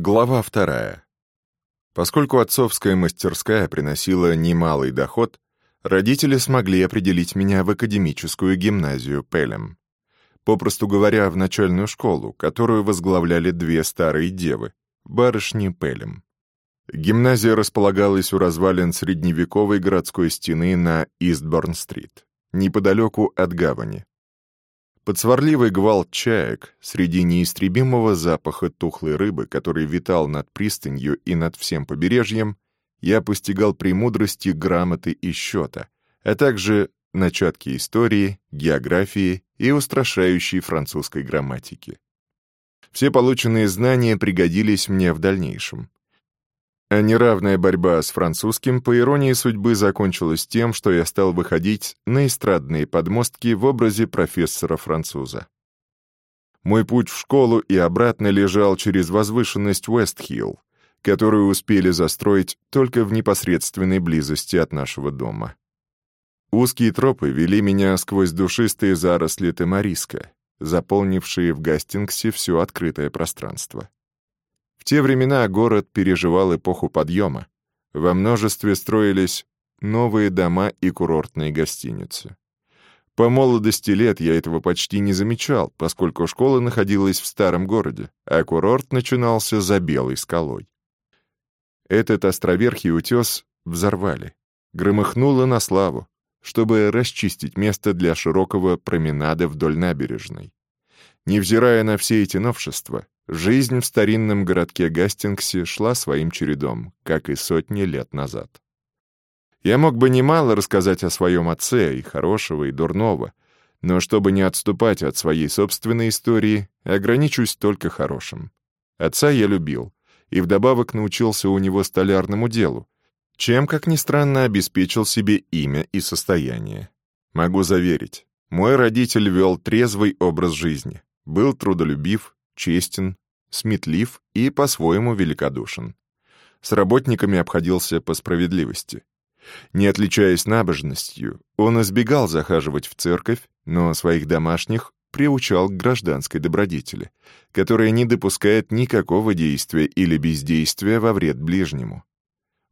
Глава вторая. Поскольку отцовская мастерская приносила немалый доход, родители смогли определить меня в академическую гимназию Пелем. Попросту говоря, в начальную школу, которую возглавляли две старые девы, барышни Пелем. Гимназия располагалась у развалин средневековой городской стены на Истборн-стрит, неподалеку от гавани, под сварливый гвалт чаек, среди неистребимого запаха тухлой рыбы, который витал над пристанью и над всем побережьем, я постигал премудрости грамоты и счета, а также начатки истории, географии и устрашающей французской грамматики. Все полученные знания пригодились мне в дальнейшем. А неравная борьба с французским, по иронии судьбы, закончилась тем, что я стал выходить на эстрадные подмостки в образе профессора-француза. Мой путь в школу и обратно лежал через возвышенность Уэст-Хилл, которую успели застроить только в непосредственной близости от нашего дома. Узкие тропы вели меня сквозь душистые заросли тамариска, заполнившие в Гастингсе все открытое пространство. В те времена город переживал эпоху подъема. Во множестве строились новые дома и курортные гостиницы. По молодости лет я этого почти не замечал, поскольку школа находилась в старом городе, а курорт начинался за Белой скалой. Этот островерхий утес взорвали. Громыхнуло на славу, чтобы расчистить место для широкого променада вдоль набережной. Невзирая на все эти новшества, Жизнь в старинном городке Гастингсе шла своим чередом, как и сотни лет назад. Я мог бы немало рассказать о своем отце, и хорошего, и дурного, но чтобы не отступать от своей собственной истории, ограничусь только хорошим. Отца я любил, и вдобавок научился у него столярному делу, чем, как ни странно, обеспечил себе имя и состояние. Могу заверить, мой родитель вел трезвый образ жизни, был трудолюбив, честен, сметлив и по-своему великодушен. С работниками обходился по справедливости. Не отличаясь набожностью, он избегал захаживать в церковь, но своих домашних приучал к гражданской добродетели, которая не допускает никакого действия или бездействия во вред ближнему.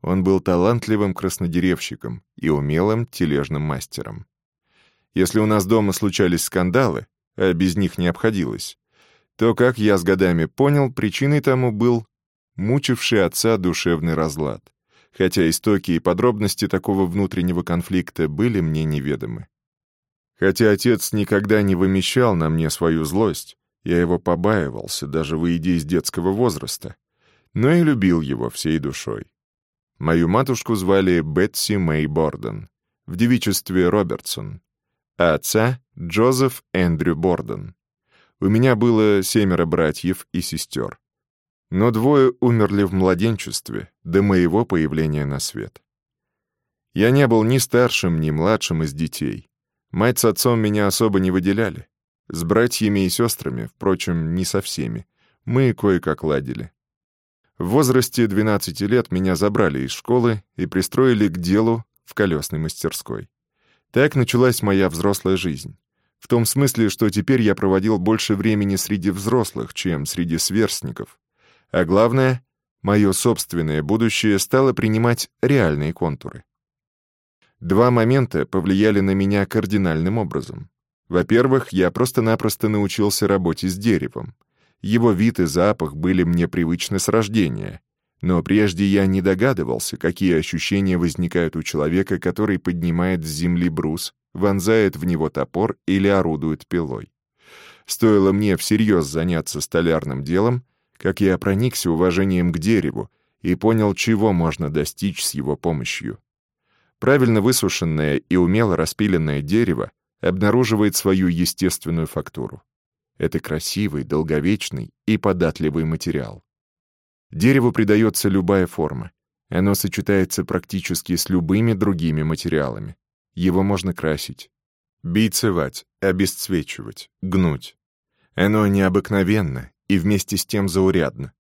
Он был талантливым краснодеревщиком и умелым тележным мастером. Если у нас дома случались скандалы, а без них не обходилось, то, как я с годами понял, причиной тому был мучивший отца душевный разлад, хотя истоки и подробности такого внутреннего конфликта были мне неведомы. Хотя отец никогда не вымещал на мне свою злость, я его побаивался, даже выйдя из детского возраста, но и любил его всей душой. Мою матушку звали Бетси Мэй Борден, в девичестве Робертсон, а отца — Джозеф Эндрю Борден. У меня было семеро братьев и сестер. Но двое умерли в младенчестве, до моего появления на свет. Я не был ни старшим, ни младшим из детей. Мать с отцом меня особо не выделяли. С братьями и сестрами, впрочем, не со всеми. Мы кое-как ладили. В возрасте 12 лет меня забрали из школы и пристроили к делу в колесной мастерской. Так началась моя взрослая жизнь. В том смысле, что теперь я проводил больше времени среди взрослых, чем среди сверстников. А главное, мое собственное будущее стало принимать реальные контуры. Два момента повлияли на меня кардинальным образом. Во-первых, я просто-напросто научился работе с деревом. Его вид и запах были мне привычны с рождения. Но прежде я не догадывался, какие ощущения возникают у человека, который поднимает с земли брус вонзает в него топор или орудует пилой. Стоило мне всерьез заняться столярным делом, как я проникся уважением к дереву и понял, чего можно достичь с его помощью. Правильно высушенное и умело распиленное дерево обнаруживает свою естественную фактуру. Это красивый, долговечный и податливый материал. Дереву придается любая форма. Оно сочетается практически с любыми другими материалами. Его можно красить, бейцевать, обесцвечивать, гнуть. Оно необыкновенно и вместе с тем заурядно.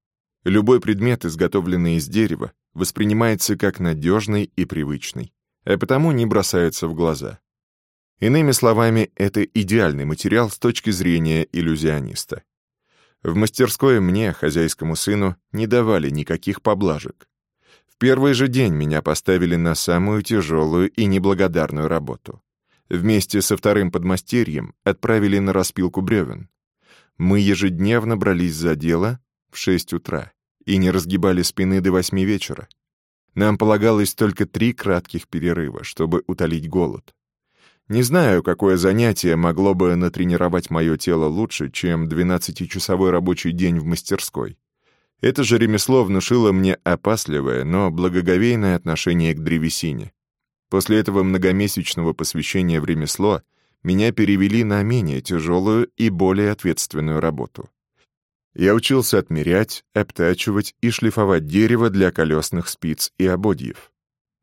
Любой предмет, изготовленный из дерева, воспринимается как надежный и привычный, а потому не бросается в глаза. Иными словами, это идеальный материал с точки зрения иллюзиониста. В мастерской мне, хозяйскому сыну, не давали никаких поблажек. В первый же день меня поставили на самую тяжелую и неблагодарную работу. Вместе со вторым подмастерьем отправили на распилку бревен. Мы ежедневно брались за дело в 6 утра и не разгибали спины до 8 вечера. Нам полагалось только три кратких перерыва, чтобы утолить голод. Не знаю, какое занятие могло бы натренировать мое тело лучше, чем 12-часовой рабочий день в мастерской. Это же ремесло внушило мне опасливое, но благоговейное отношение к древесине. После этого многомесячного посвящения в ремесло меня перевели на менее тяжелую и более ответственную работу. Я учился отмерять, обтачивать и шлифовать дерево для колесных спиц и ободьев.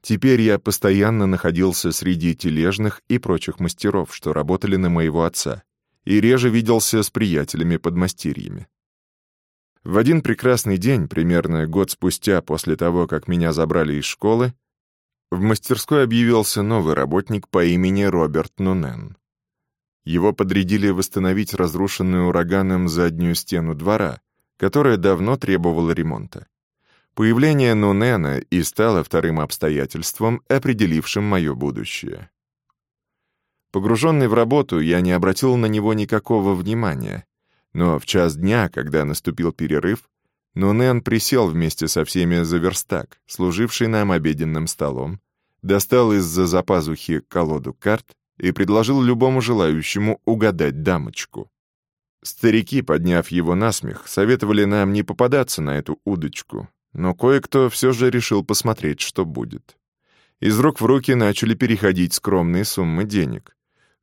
Теперь я постоянно находился среди тележных и прочих мастеров, что работали на моего отца, и реже виделся с приятелями-подмастерьями. В один прекрасный день, примерно год спустя после того, как меня забрали из школы, в мастерской объявился новый работник по имени Роберт Нунен. Его подрядили восстановить разрушенную ураганом заднюю стену двора, которая давно требовала ремонта. Появление Нунена и стало вторым обстоятельством, определившим мое будущее. Погруженный в работу, я не обратил на него никакого внимания, но в час дня, когда наступил перерыв, Нунен присел вместе со всеми за верстак, служивший нам обеденным столом, достал из-за запазухи колоду карт и предложил любому желающему угадать дамочку. Старики, подняв его на смех, советовали нам не попадаться на эту удочку, но кое-кто все же решил посмотреть, что будет. Из рук в руки начали переходить скромные суммы денег.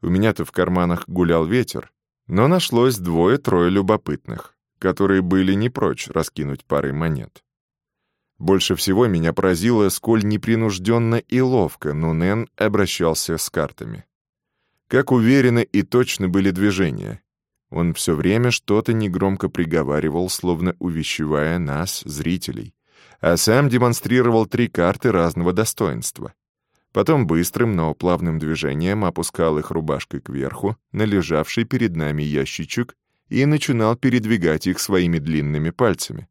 У меня-то в карманах гулял ветер, но нашлось двое-трое любопытных, которые были не прочь раскинуть пары монет. Больше всего меня поразило, сколь непринужденно и ловко Нунен обращался с картами. Как уверенно и точно были движения. Он все время что-то негромко приговаривал, словно увещевая нас, зрителей а сам демонстрировал три карты разного достоинства. Потом быстрым, но плавным движением опускал их рубашкой кверху на лежавший перед нами ящичек и начинал передвигать их своими длинными пальцами,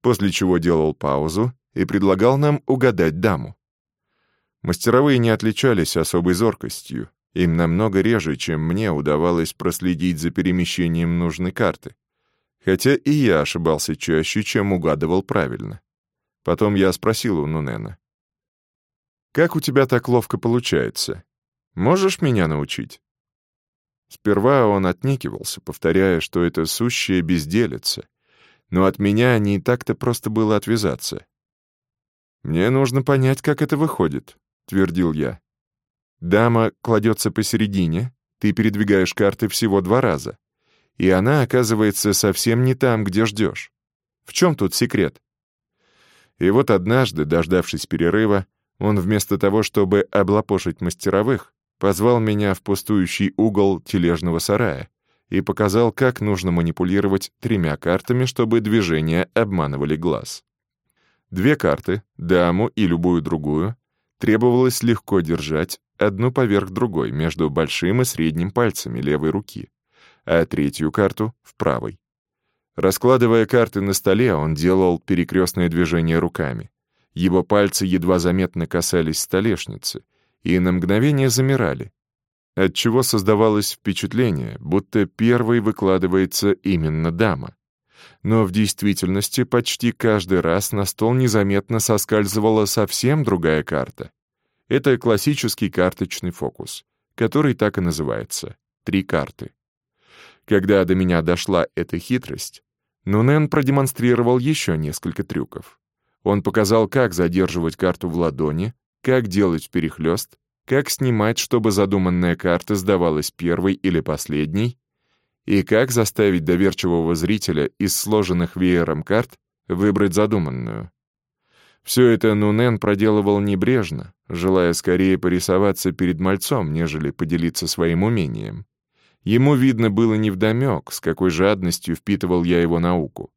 после чего делал паузу и предлагал нам угадать даму. Мастеровые не отличались особой зоркостью, им намного реже, чем мне удавалось проследить за перемещением нужной карты, хотя и я ошибался чаще, чем угадывал правильно. Потом я спросил у Нунена. «Как у тебя так ловко получается? Можешь меня научить?» Сперва он отнекивался, повторяя, что это сущая безделица, но от меня не так-то просто было отвязаться. «Мне нужно понять, как это выходит», — твердил я. «Дама кладется посередине, ты передвигаешь карты всего два раза, и она оказывается совсем не там, где ждешь. В чем тут секрет?» И вот однажды, дождавшись перерыва, он вместо того, чтобы облапошить мастеровых, позвал меня в пустующий угол тележного сарая и показал, как нужно манипулировать тремя картами, чтобы движения обманывали глаз. Две карты, даму и любую другую, требовалось легко держать одну поверх другой между большим и средним пальцами левой руки, а третью карту — в правой. Раскладывая карты на столе, он делал перекрестное движение руками. Его пальцы едва заметно касались столешницы и на мгновение замирали, отчего создавалось впечатление, будто первой выкладывается именно дама. Но в действительности почти каждый раз на стол незаметно соскальзывала совсем другая карта. Это классический карточный фокус, который так и называется — три карты. Когда до меня дошла эта хитрость, Нунен продемонстрировал еще несколько трюков. Он показал, как задерживать карту в ладони, как делать перехлёст, как снимать, чтобы задуманная карта сдавалась первой или последней, и как заставить доверчивого зрителя из сложенных веером карт выбрать задуманную. Все это Нунен проделывал небрежно, желая скорее порисоваться перед мальцом, нежели поделиться своим умением. Ему, видно, было невдомек, с какой жадностью впитывал я его науку.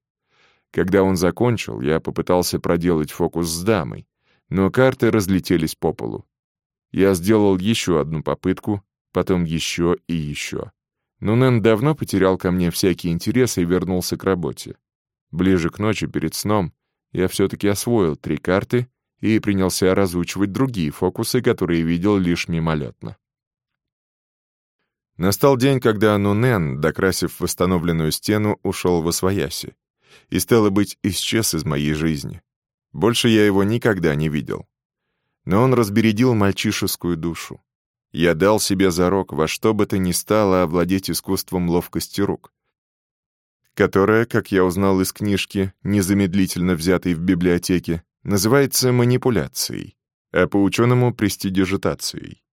Когда он закончил, я попытался проделать фокус с дамой, но карты разлетелись по полу. Я сделал еще одну попытку, потом еще и еще. Нунен давно потерял ко мне всякий интерес и вернулся к работе. Ближе к ночи перед сном я все-таки освоил три карты и принялся разучивать другие фокусы, которые видел лишь мимолетно. Настал день, когда Нунен, докрасив восстановленную стену, ушел во свояси. И, стало быть, исчез из моей жизни. Больше я его никогда не видел. Но он разбередил мальчишескую душу. Я дал себе зарок во что бы то ни стало овладеть искусством ловкости рук, которое, как я узнал из книжки, незамедлительно взятой в библиотеке, называется манипуляцией, а по-ученому — престидижитацией.